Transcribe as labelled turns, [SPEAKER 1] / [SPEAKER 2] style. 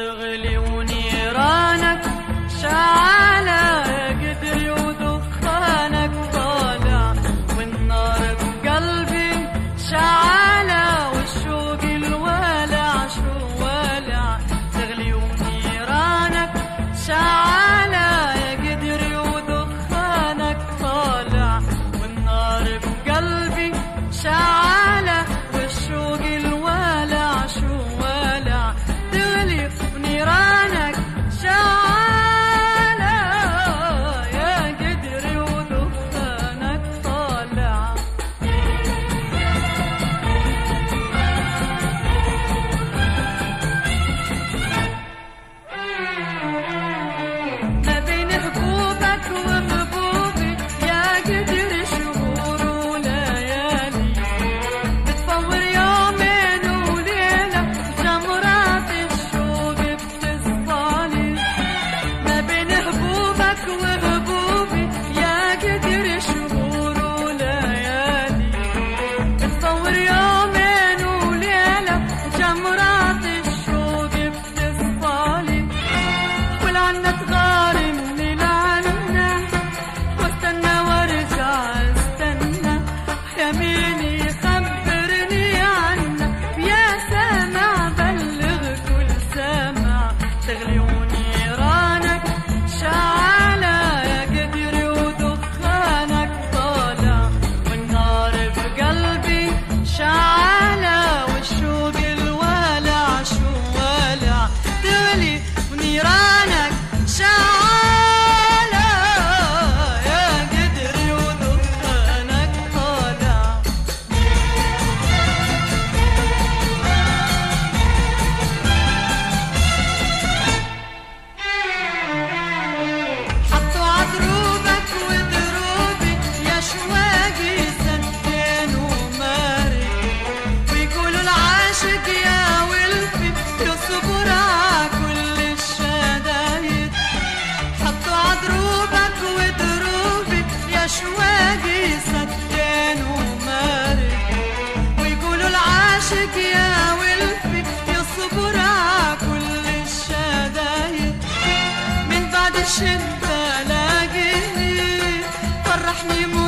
[SPEAKER 1] تغلي Me move.